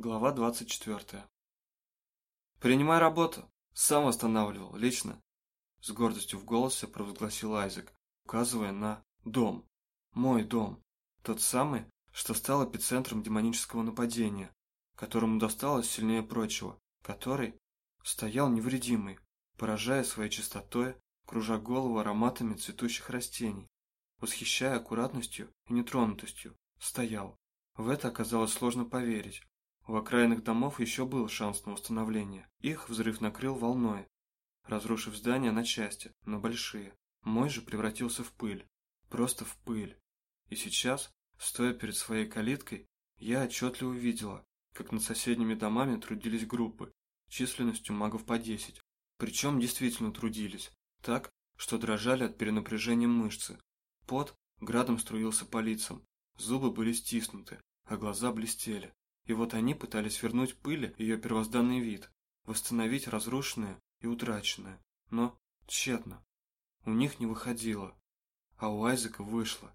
Глава 24. «Принимай работу. Сам восстанавливал, лично». С гордостью в голосе провозгласил Айзек, указывая на дом. Мой дом. Тот самый, что стал эпицентром демонического нападения, которому досталось сильнее прочего, который стоял невредимый, поражая своей чистотой, кружа голову ароматами цветущих растений, восхищая аккуратностью и нетронутостью, стоял. В это оказалось сложно поверить, у окраинных домов еще был шанс на восстановление. Их взрыв накрыл волной, разрушив здания на части, но большие. Мой же превратился в пыль. Просто в пыль. И сейчас, стоя перед своей калиткой, я отчетливо видела, как над соседними домами трудились группы, численностью магов по десять. Причем действительно трудились, так, что дрожали от перенапряжения мышцы. Пот градом струился по лицам, зубы были стиснуты, а глаза блестели. И вот они пытались вернуть пыли ее первозданный вид, восстановить разрушенное и утраченное. Но тщетно. У них не выходило. А у Айзека вышло.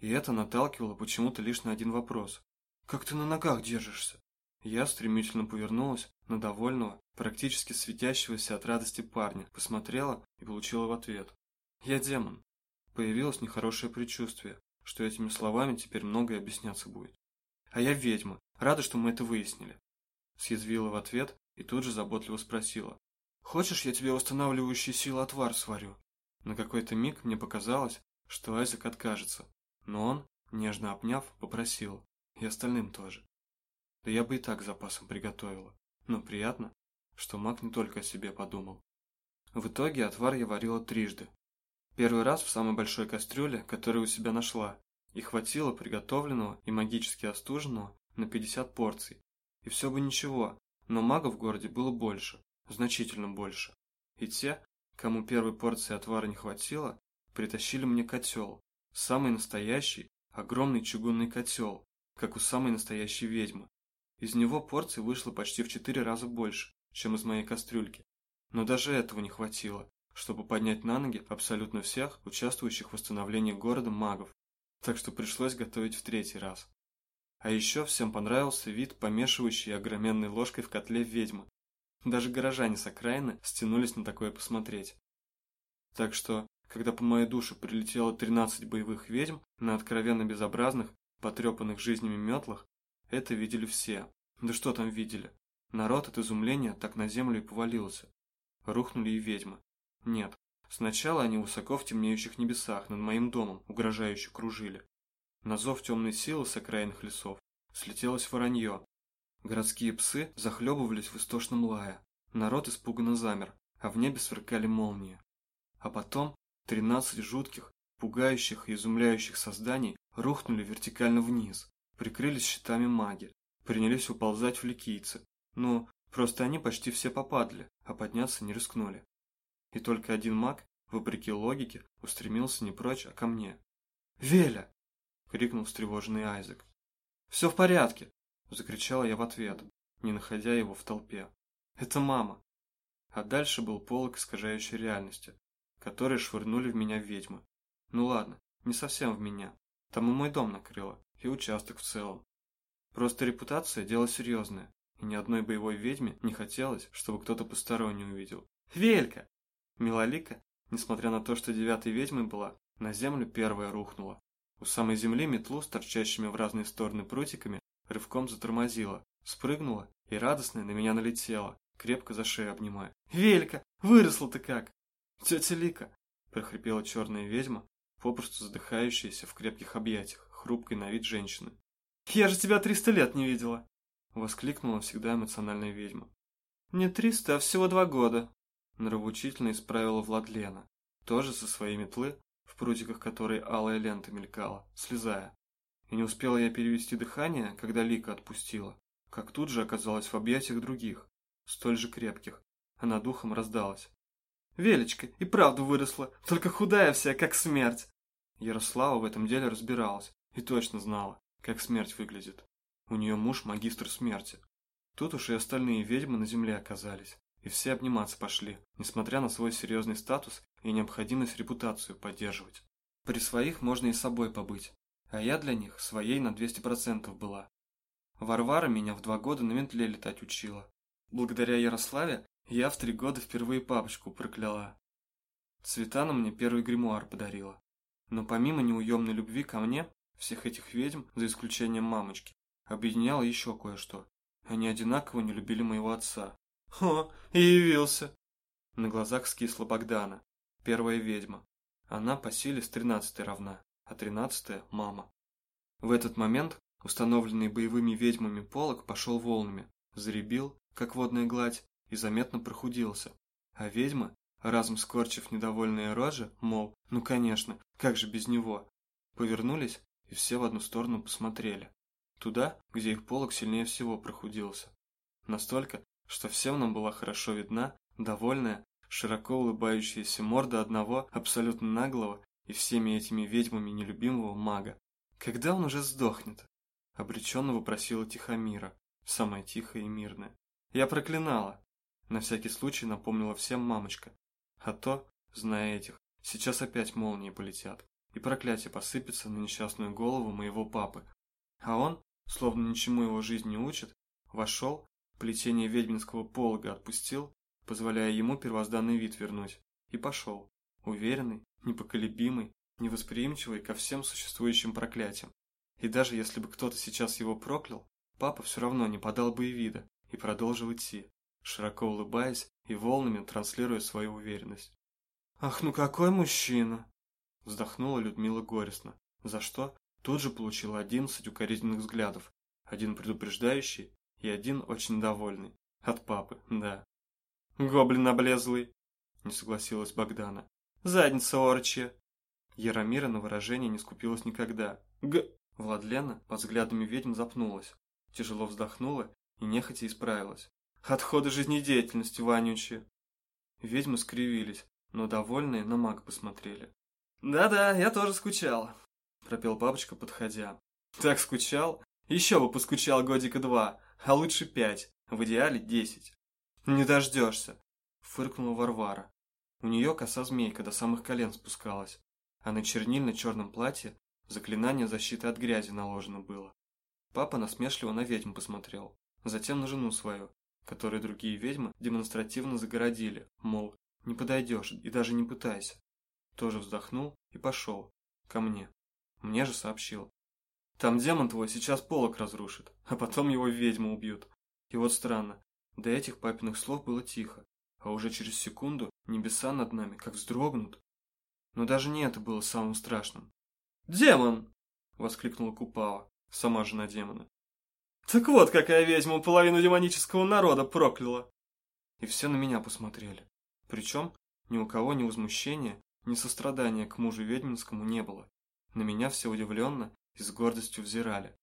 И это наталкивало почему-то лишь на один вопрос. «Как ты на ногах держишься?» Я стремительно повернулась на довольного, практически светящегося от радости парня, посмотрела и получила в ответ. «Я демон». Появилось нехорошее предчувствие, что этими словами теперь многое объясняться будет. «А я ведьма, Рада, что мы это выяснили. Съязвила в ответ и тут же заботливо спросила. Хочешь, я тебе восстанавливающий силы отвар сварю? На какой-то миг мне показалось, что Айзек откажется, но он, нежно обняв, попросил, и остальным тоже. Да я бы и так запасом приготовила, но приятно, что маг не только о себе подумал. В итоге отвар я варила трижды. Первый раз в самой большой кастрюле, которую у себя нашла, и хватило приготовленного и магически остуженного на 50 порций. И все бы ничего, но магов в городе было больше, значительно больше. И те, кому первой порции отвара не хватило, притащили мне котел. Самый настоящий, огромный чугунный котел, как у самой настоящей ведьмы. Из него порций вышло почти в четыре раза больше, чем из моей кастрюльки. Но даже этого не хватило, чтобы поднять на ноги абсолютно всех участвующих в восстановлении города магов. Так что пришлось готовить в третий раз. А еще всем понравился вид, помешивающий огроменной ложкой в котле ведьмы. Даже горожане с окраины стянулись на такое посмотреть. Так что, когда по моей душе прилетело 13 боевых ведьм на откровенно безобразных, потрепанных жизнями метлах, это видели все. Да что там видели? Народ от изумления так на землю и повалился. Рухнули и ведьмы. Нет, сначала они высоко в темнеющих небесах над моим домом угрожающе кружили. На зов темной силы с окраинных лесов слетелось воронье. Городские псы захлебывались в истошном лае. Народ испуганно замер, а в небе сверкали молнии. А потом тринадцать жутких, пугающих и изумляющих созданий рухнули вертикально вниз, прикрылись щитами маги, принялись уползать в ликийцы. Ну, просто они почти все попадали, а подняться не рискнули. И только один маг, вопреки логике, устремился не прочь, а ко мне. «Веля!» Крикнул встревоженный Айзек. «Все в порядке!» – закричала я в ответ, не находя его в толпе. «Это мама!» А дальше был полок искажающей реальности, который швырнули в меня ведьмы. Ну ладно, не совсем в меня. Там и мой дом накрыло, и участок в целом. Просто репутация – дело серьезное, и ни одной боевой ведьме не хотелось, чтобы кто-то посторонний увидел. «Велька!» Милолика, несмотря на то, что девятой ведьмой была, на землю первая рухнула. У самой земли метлу с торчащими в разные стороны прутиками рывком затормозила, спрыгнула и радостная на меня налетела, крепко за шею обнимая. «Велька, выросла ты как!» «Тетя Лика!» – прохрипела черная ведьма, попросту задыхающаяся в крепких объятиях, хрупкой на вид женщины. «Я же тебя триста лет не видела!» – воскликнула всегда эмоциональная ведьма. «Не триста, а всего два года!» – нравоучительно исправила Владлена, тоже со своей метлы, в прутиках которой алая лента мелькала, слезая. И не успела я перевести дыхание, когда Лика отпустила, как тут же оказалась в объятиях других, столь же крепких. Она духом раздалась. «Велечка, и правду выросла, только худая вся, как смерть!» Ярослава в этом деле разбиралась и точно знала, как смерть выглядит. У нее муж магистр смерти. Тут уж и остальные ведьмы на земле оказались, и все обниматься пошли, несмотря на свой серьезный статус и необходимость репутацию поддерживать. При своих можно и собой побыть, а я для них своей на 200% была. Варвара меня в два года на метле летать учила. Благодаря Ярославе я в три года впервые папочку прокляла. Цветана мне первый гримуар подарила. Но помимо неуемной любви ко мне, всех этих ведьм, за исключением мамочки, объединяло еще кое-что. Они одинаково не любили моего отца. «О, явился!» На глазах скисла Богдана, первая ведьма. Она по силе с тринадцатой равна, а тринадцатая – мама. В этот момент установленный боевыми ведьмами полог пошел волнами, заребил, как водная гладь, и заметно прохудился. А ведьмы, разом скорчив недовольные рожи, мол, ну конечно, как же без него, повернулись и все в одну сторону посмотрели. Туда, где их полог сильнее всего прохудился. Настолько, что всем нам была хорошо видна, довольная, широко улыбающаяся морда одного абсолютно наглого и всеми этими ведьмами нелюбимого мага. Когда он уже сдохнет? Обреченно вопросила Тихомира, самая тихая и мирная. Я проклинала. На всякий случай напомнила всем мамочка. А то, зная этих, сейчас опять молнии полетят, и проклятие посыпется на несчастную голову моего папы. А он, словно ничему его жизнь не учит, вошел, плетение ведьминского полога отпустил, позволяя ему первозданный вид вернуть, и пошел, уверенный, непоколебимый, невосприимчивый ко всем существующим проклятиям. И даже если бы кто-то сейчас его проклял, папа все равно не подал бы и вида и продолжил идти, широко улыбаясь и волнами транслируя свою уверенность. «Ах, ну какой мужчина!» Вздохнула Людмила горестно, за что тут же получила одиннадцать укоризненных взглядов, один предупреждающий и один очень довольный. От папы, да. «Гоблин облезлый!» – не согласилась Богдана. «Задница орчья!» Яромира на выражение не скупилась никогда. «Г...» Владлена под взглядами ведьм запнулась, тяжело вздохнула и нехотя исправилась. «Отходы жизнедеятельности, вонючие!» Ведьмы скривились, но довольные на маг посмотрели. «Да-да, я тоже скучал», — пропел папочка, подходя. «Так скучал? Еще бы поскучал годика два, а лучше пять, в идеале десять». «Не дождешься», — фыркнула Варвара. У нее коса змейка до самых колен спускалась, а на чернильно-черном платье заклинание защиты от грязи наложено было. Папа насмешливо на ведьм посмотрел, затем на жену свою, которой другие ведьмы демонстративно загородили, мол, не подойдешь и даже не пытайся. Тоже вздохнул и пошел. Ко мне. Мне же сообщил. Там демон твой сейчас полок разрушит, а потом его ведьмы убьют. И вот странно, до этих папиных слов было тихо, а уже через секунду небеса над нами как вздрогнут. Но даже не это было самым страшным. «Демон!» — воскликнула Купава, сама жена демона. «Так вот, какая ведьма половину демонического народа прокляла!» И все на меня посмотрели. Причем ни у кого ни возмущения, ни сострадания к мужу ведьминскому не было. На меня все удивленно и с гордостью взирали.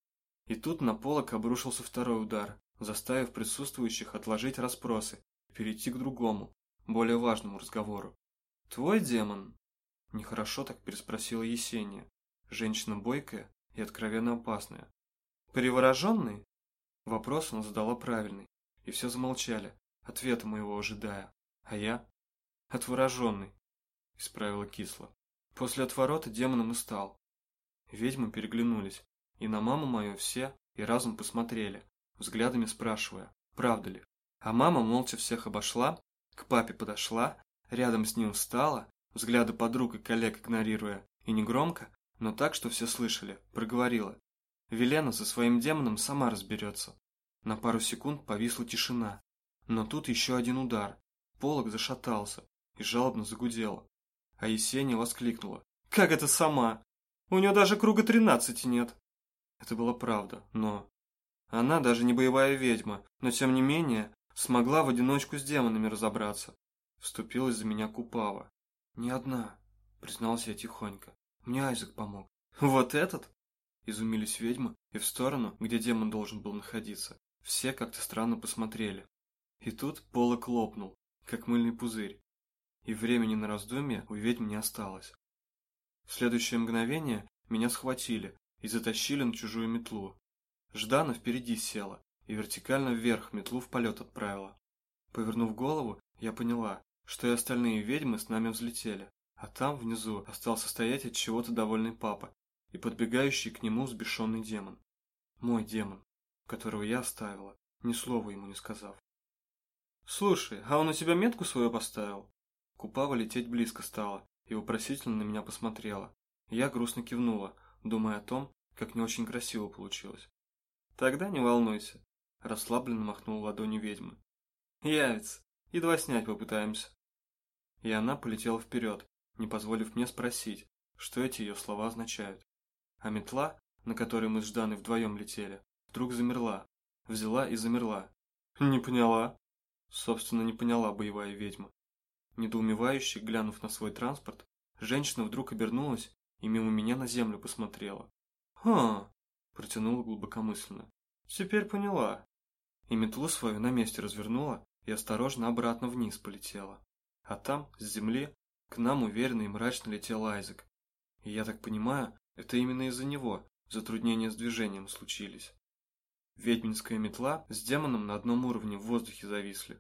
И тут на полок обрушился второй удар, заставив присутствующих отложить расспросы и перейти к другому, более важному разговору. «Твой демон?» Нехорошо так переспросила Есения, женщина бойкая и откровенно опасная. «Привороженный?» Вопрос она задала правильный, и все замолчали, ответа моего ожидая. А я? Отвороженный, исправила кисло. После отворота демоном и стал. Ведьмы переглянулись, и на маму мою все и разом посмотрели, взглядами спрашивая, правда ли. А мама молча всех обошла, к папе подошла, рядом с ним встала, взгляды подруг и коллег игнорируя, и негромко, но так, что все слышали, проговорила. Велена со своим демоном сама разберется. На пару секунд повисла тишина, но тут еще один удар. Полок зашатался, и жалобно загудела. А Есения воскликнула. «Как это сама? У нее даже круга тринадцати нет!» Это была правда, но... Она даже не боевая ведьма, но тем не менее смогла в одиночку с демонами разобраться. Вступилась за меня Купава. «Не одна», — признался я тихонько. «Мне Айзек помог». «Вот этот?» Изумились ведьмы, и в сторону, где демон должен был находиться, все как-то странно посмотрели. И тут полок лопнул, как мыльный пузырь и времени на раздумье у ведьм не осталось. В следующее мгновение меня схватили и затащили на чужую метлу. Ждана впереди села и вертикально вверх метлу в полет отправила. Повернув голову, я поняла, что и остальные ведьмы с нами взлетели, а там внизу остался стоять от чего-то довольный папа и подбегающий к нему взбешенный демон. Мой демон. которого я оставила, ни слова ему не сказав. «Слушай, а он у тебя метку свою поставил?» Купава лететь близко стала и вопросительно на меня посмотрела. Я грустно кивнула, думая о том, как не очень красиво получилось. «Тогда не волнуйся», – расслабленно махнул ладонью ведьмы. «Явится, едва снять попытаемся». И она полетела вперед, не позволив мне спросить, что эти ее слова означают. А метла, на которой мы с Жданой вдвоем летели, вдруг замерла, взяла и замерла. «Не поняла?» Собственно, не поняла боевая ведьма. Недоумевающе, глянув на свой транспорт, женщина вдруг обернулась и мимо меня на землю посмотрела. «Ха!» – протянула глубокомысленно. «Теперь поняла». И метлу свою на месте развернула и осторожно обратно вниз полетела. А там, с земли, к нам уверенно и мрачно летел Айзек. И я так понимаю, это именно из-за него затруднения с движением случились. Ведьминская метла с демоном на одном уровне в воздухе зависли.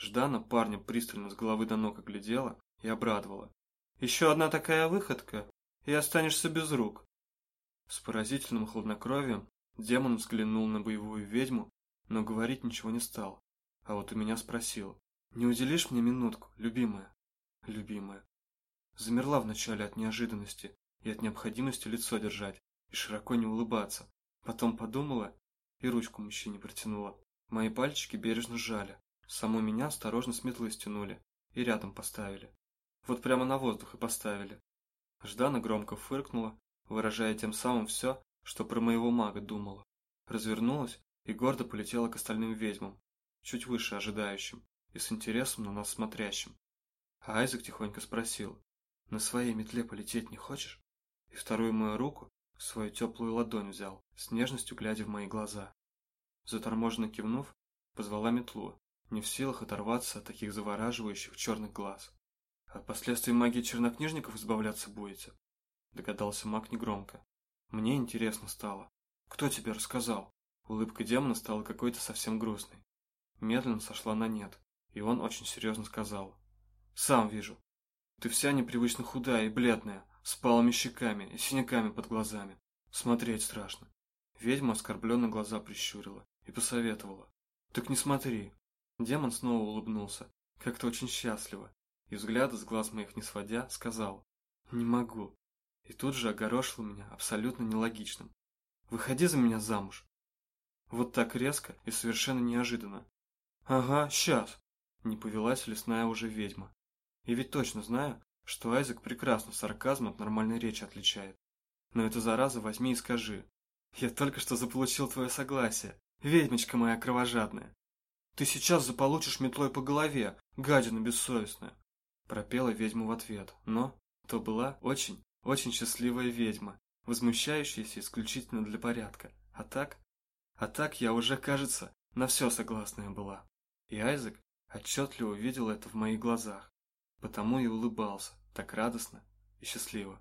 Ждана парня пристально с головы до ног оглядела и обрадовала. «Еще одна такая выходка, и останешься без рук». С поразительным хладнокровием демон взглянул на боевую ведьму, но говорить ничего не стал. А вот у меня спросил. «Не уделишь мне минутку, любимая?» «Любимая». Замерла вначале от неожиданности и от необходимости лицо держать и широко не улыбаться. Потом подумала и ручку мужчине протянула. Мои пальчики бережно сжали. Саму меня осторожно с метлы стянули и рядом поставили. Вот прямо на воздух и поставили. Ждана громко фыркнула, выражая тем самым все, что про моего мага думала. Развернулась и гордо полетела к остальным ведьмам, чуть выше ожидающим и с интересом на нас смотрящим. А Айзек тихонько спросил, «На своей метле полететь не хочешь?» И вторую мою руку свою теплую ладонь взял, с нежностью глядя в мои глаза. Заторможенно кивнув, позвала метлу, не в силах оторваться от таких завораживающих черных глаз. «От последствий магии чернокнижников избавляться будете?» Догадался маг негромко. «Мне интересно стало. Кто тебе рассказал?» Улыбка демона стала какой-то совсем грустной. Медленно сошла на нет, и он очень серьезно сказал. «Сам вижу. Ты вся непривычно худая и бледная, с палыми щеками и синяками под глазами. Смотреть страшно. Ведьма оскорбленно глаза прищурила и посоветовала. «Так не смотри». Демон снова улыбнулся, как-то очень счастливо, и взгляда с глаз моих не сводя, сказал «Не могу». И тут же огорошил меня абсолютно нелогичным. «Выходи за меня замуж». Вот так резко и совершенно неожиданно. «Ага, сейчас», — не повелась лесная уже ведьма. И ведь точно знаю, что Айзек прекрасно сарказм от нормальной речи отличает. Но это зараза возьми и скажи. Я только что заполучил твое согласие, ведьмочка моя кровожадная. Ты сейчас заполучишь метлой по голове, гадина бессовестная. Пропела ведьма в ответ, но то была очень, очень счастливая ведьма, возмущающаяся исключительно для порядка. А так? А так я уже, кажется, на все согласная была. И Айзек отчетливо видел это в моих глазах потому и улыбался так радостно и счастливо.